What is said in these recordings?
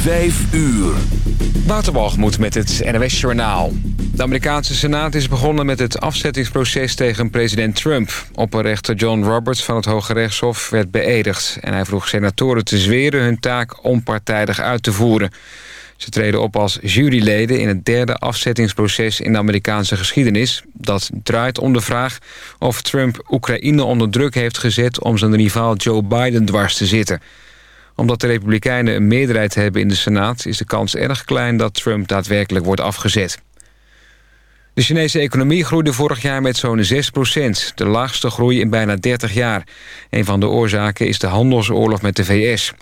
Vijf uur. Waterbalgemoed met het NOS Journaal. De Amerikaanse Senaat is begonnen met het afzettingsproces tegen president Trump. Opperrechter John Roberts van het Hoge Rechtshof werd beëdigd... en hij vroeg senatoren te zweren hun taak onpartijdig uit te voeren. Ze treden op als juryleden in het derde afzettingsproces in de Amerikaanse geschiedenis. Dat draait om de vraag of Trump Oekraïne onder druk heeft gezet... om zijn rivaal Joe Biden dwars te zitten omdat de Republikeinen een meerderheid hebben in de Senaat... is de kans erg klein dat Trump daadwerkelijk wordt afgezet. De Chinese economie groeide vorig jaar met zo'n 6% de laagste groei in bijna 30 jaar. Een van de oorzaken is de handelsoorlog met de VS.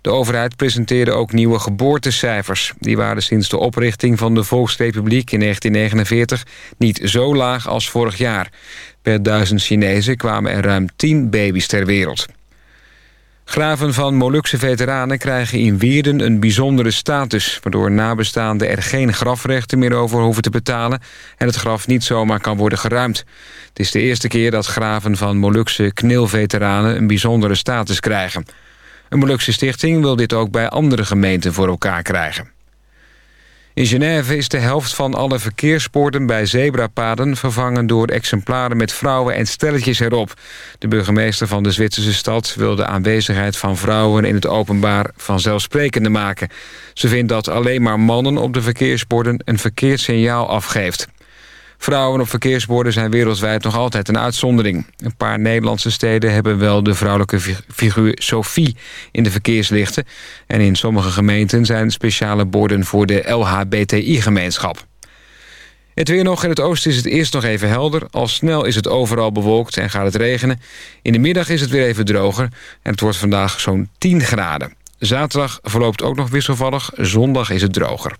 De overheid presenteerde ook nieuwe geboortecijfers. Die waren sinds de oprichting van de Volksrepubliek in 1949 niet zo laag als vorig jaar. Per duizend Chinezen kwamen er ruim 10 baby's ter wereld. Graven van Molukse veteranen krijgen in Wierden een bijzondere status... waardoor nabestaanden er geen grafrechten meer over hoeven te betalen... en het graf niet zomaar kan worden geruimd. Het is de eerste keer dat graven van Molukse knilveteranen... een bijzondere status krijgen. Een Molukse stichting wil dit ook bij andere gemeenten voor elkaar krijgen. In Genève is de helft van alle verkeerspoorten bij zebrapaden... vervangen door exemplaren met vrouwen en stelletjes erop. De burgemeester van de Zwitserse stad wil de aanwezigheid van vrouwen... in het openbaar vanzelfsprekende maken. Ze vindt dat alleen maar mannen op de verkeersborden... een verkeerd signaal afgeeft. Vrouwen op verkeersborden zijn wereldwijd nog altijd een uitzondering. Een paar Nederlandse steden hebben wel de vrouwelijke figuur Sophie in de verkeerslichten. En in sommige gemeenten zijn speciale borden voor de LHBTI-gemeenschap. Het weer nog. In het oosten is het eerst nog even helder. Al snel is het overal bewolkt en gaat het regenen. In de middag is het weer even droger. En het wordt vandaag zo'n 10 graden. Zaterdag verloopt ook nog wisselvallig. Zondag is het droger.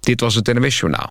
Dit was het NWS Journaal.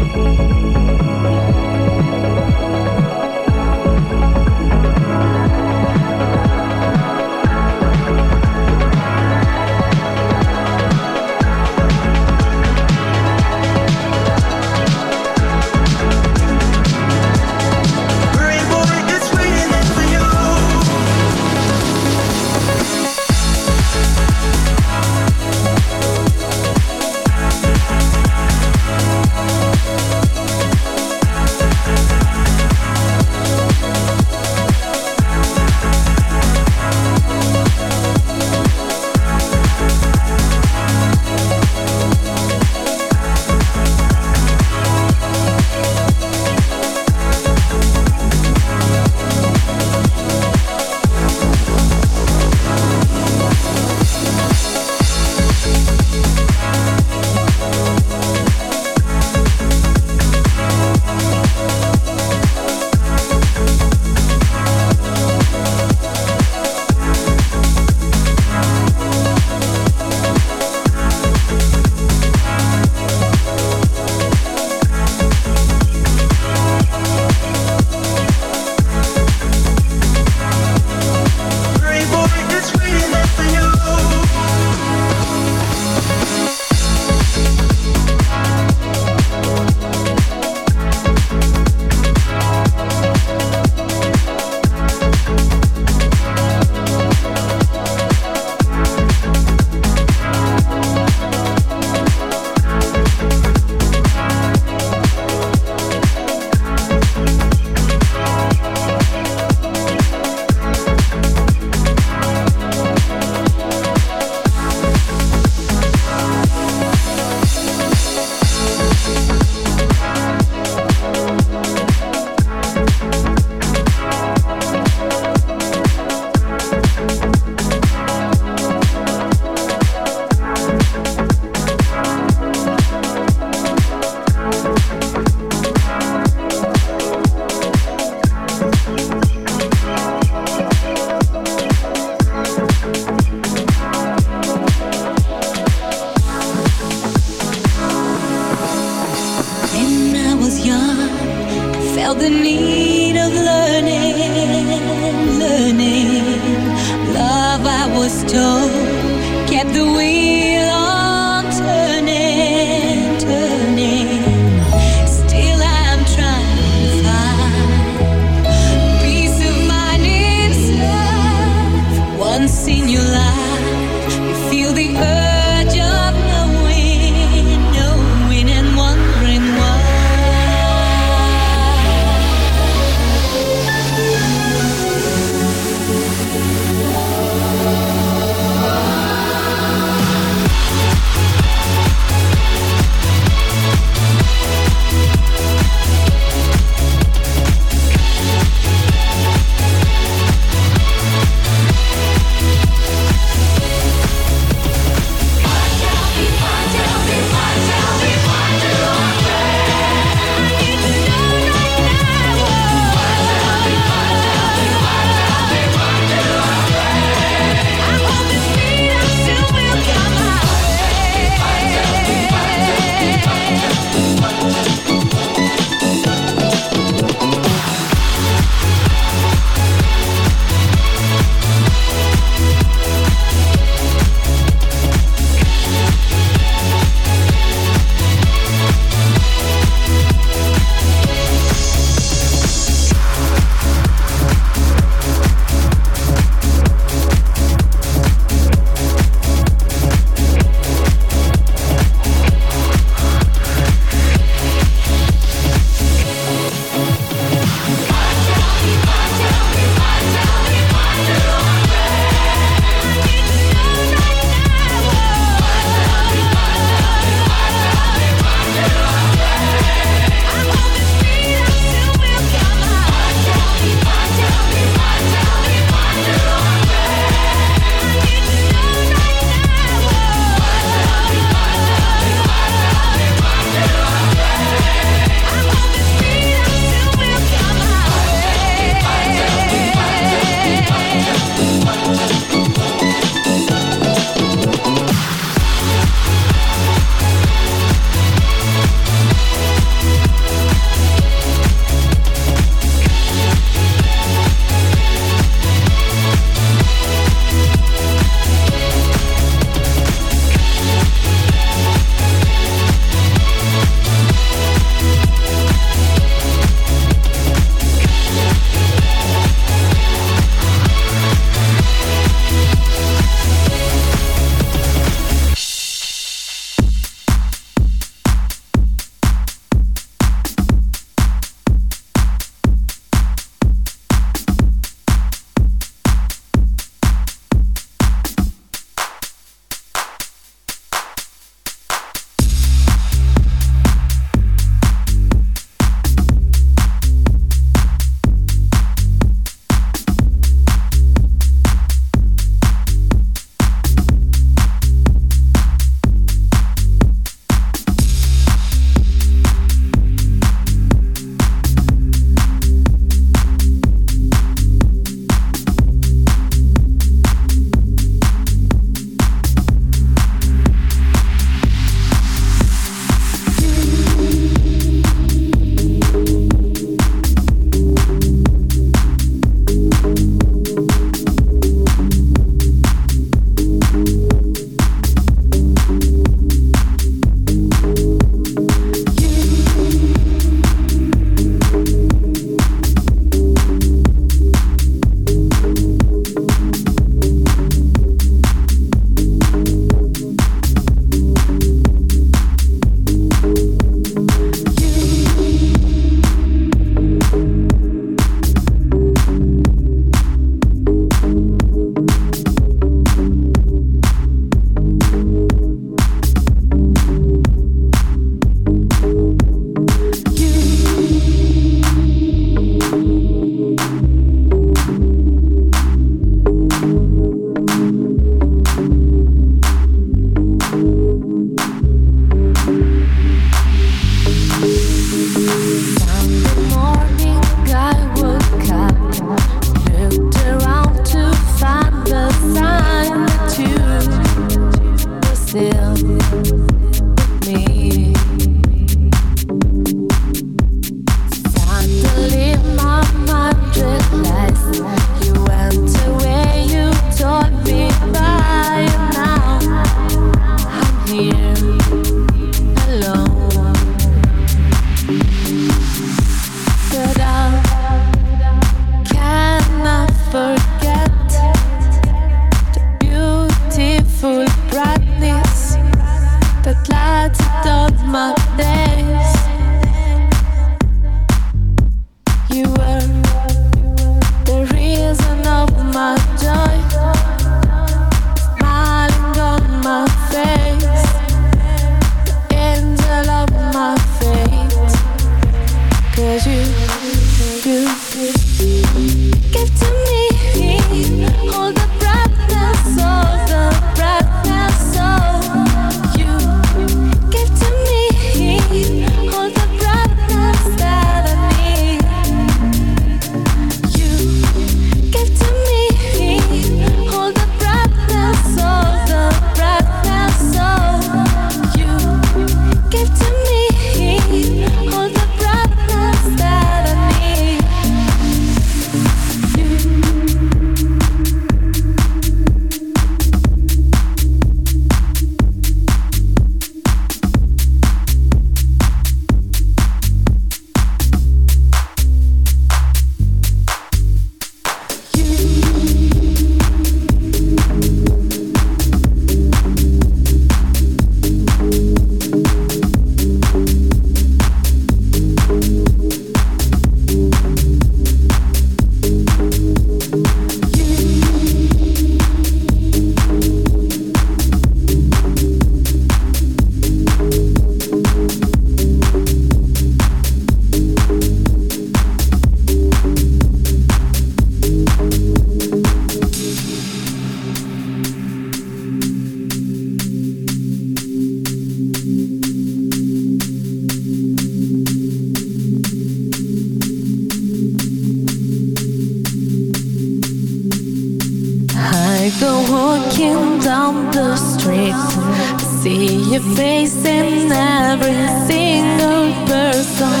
I go walking down the street, I see your face in every single person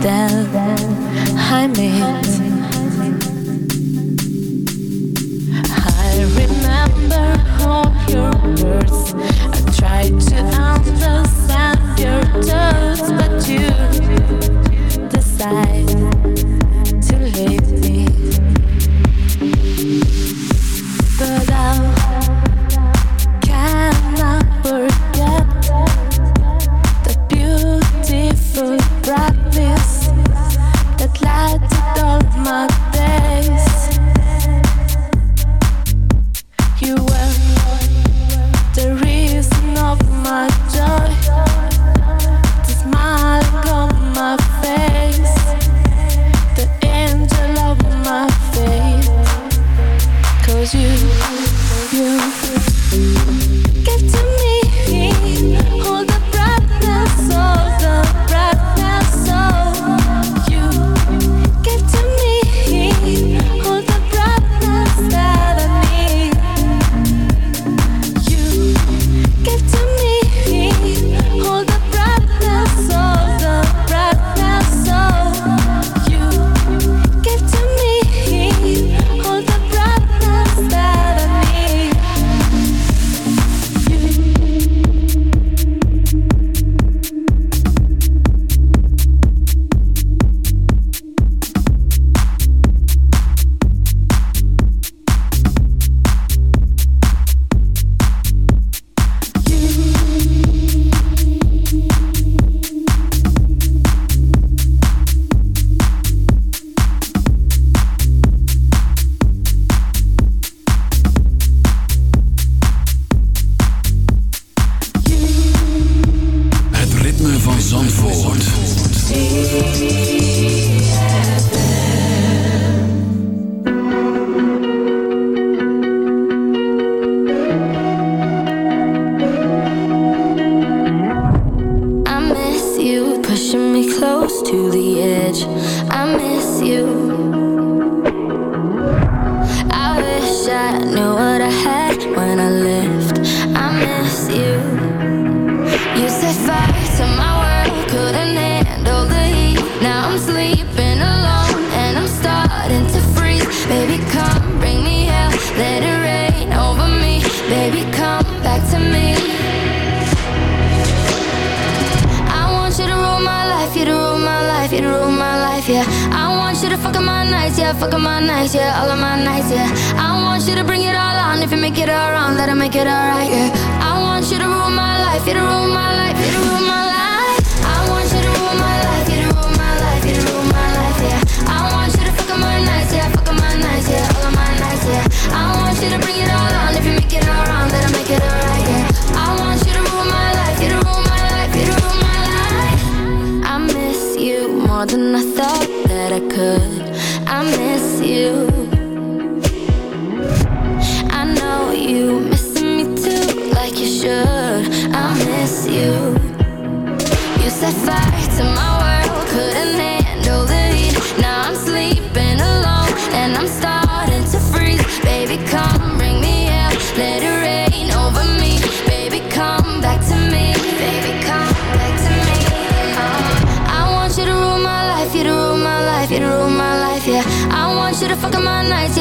that I meet. I remember all your words. I try to understand your thoughts, but you decide.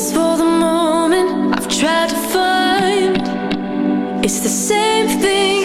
lost for the moment. I've tried to find It's the same thing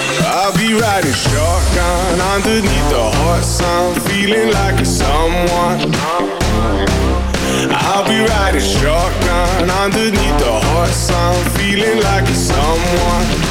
I'll be riding shotgun underneath the hot sun, feeling like a someone. I'll be riding shotgun underneath the hot sun, feeling like a someone.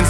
friends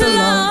it long.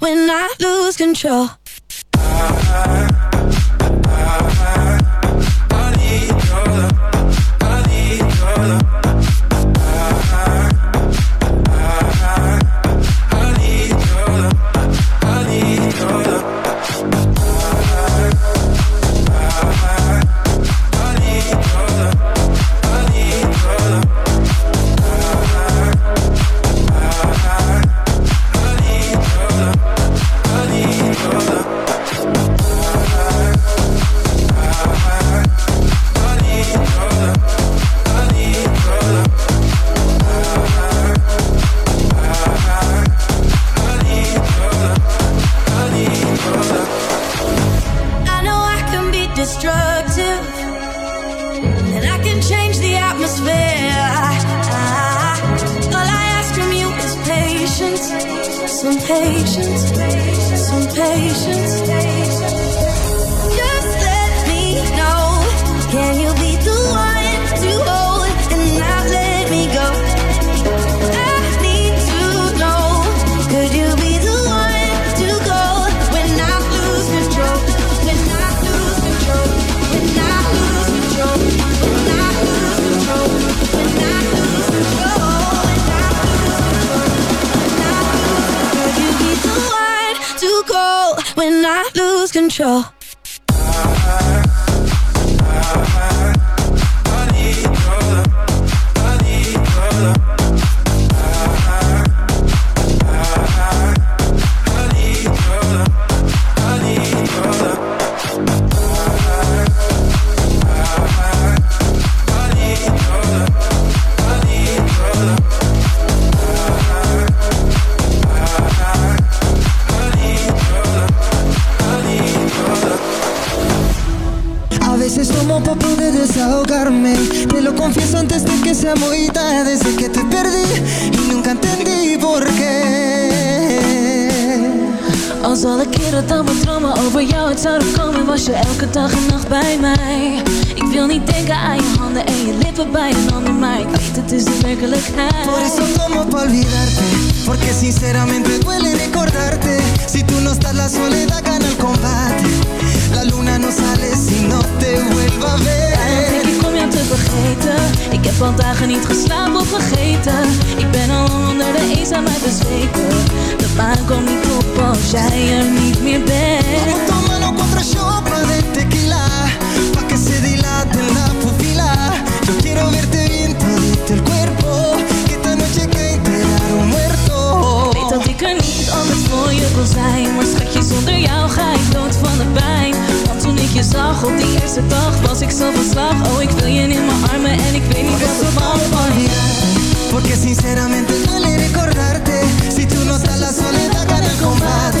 When I lose control. Zouden komen Was je elke dag en nacht bij mij. Ik wil niet denken aan je handen en je lippen bij een ander Maar ik weet het is de werkelijkheid. Por eso tomo pa olvidarte Porque sinceramente duele recordarte. Si tú no estás la soledad gana el combate. La luna no sale si no te vuelva a Daarom denk ver ik om jou te vergeten. Ik heb al dagen niet geslapen of vergeten. Ik ben al onder de eenzaamheid bezweken. De maan komt niet op als jij er niet meer bent je kon zijn. Maar schatje, zonder jou ga ik dood van de pijn. Want toen ik je zag op die eerste dag Was ik zo van slag. Oh, ik wil je in mijn armen en ik weet niet wat er van je. Porque sinceramente duele recordarte. Si tú no estás la soledad gana combate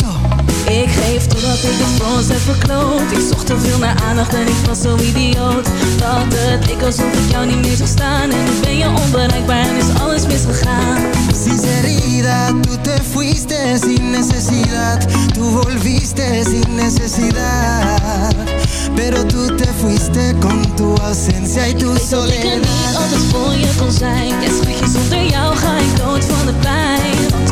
Ik geef totdat ik het voor ons heb verkloot. Ik zocht te veel naar aandacht en ik was zo idioot. Dat het leek alsof ik jou niet meer zag staan. En nu ben je onbereikbaar en is alles misgegaan. Sinceridad, tú te fuiste sin necesidad. Tú volviste sin necesidad. Pero tú te fuiste con tu ausencia y tu Weet dat ik er niet soledad. altijd voor je kon zijn. Ja schatje, zonder jou ga ik dood van de pijn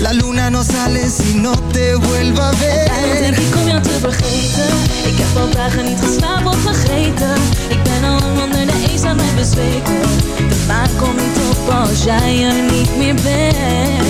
La luna no sale si no te vuelva a Daarom denk ver ik om jou te vergeten Ik heb al dagen niet geslapen of vergeten Ik ben al onder de eenzaamheid bezweken De maan komt niet op als jij er niet meer bent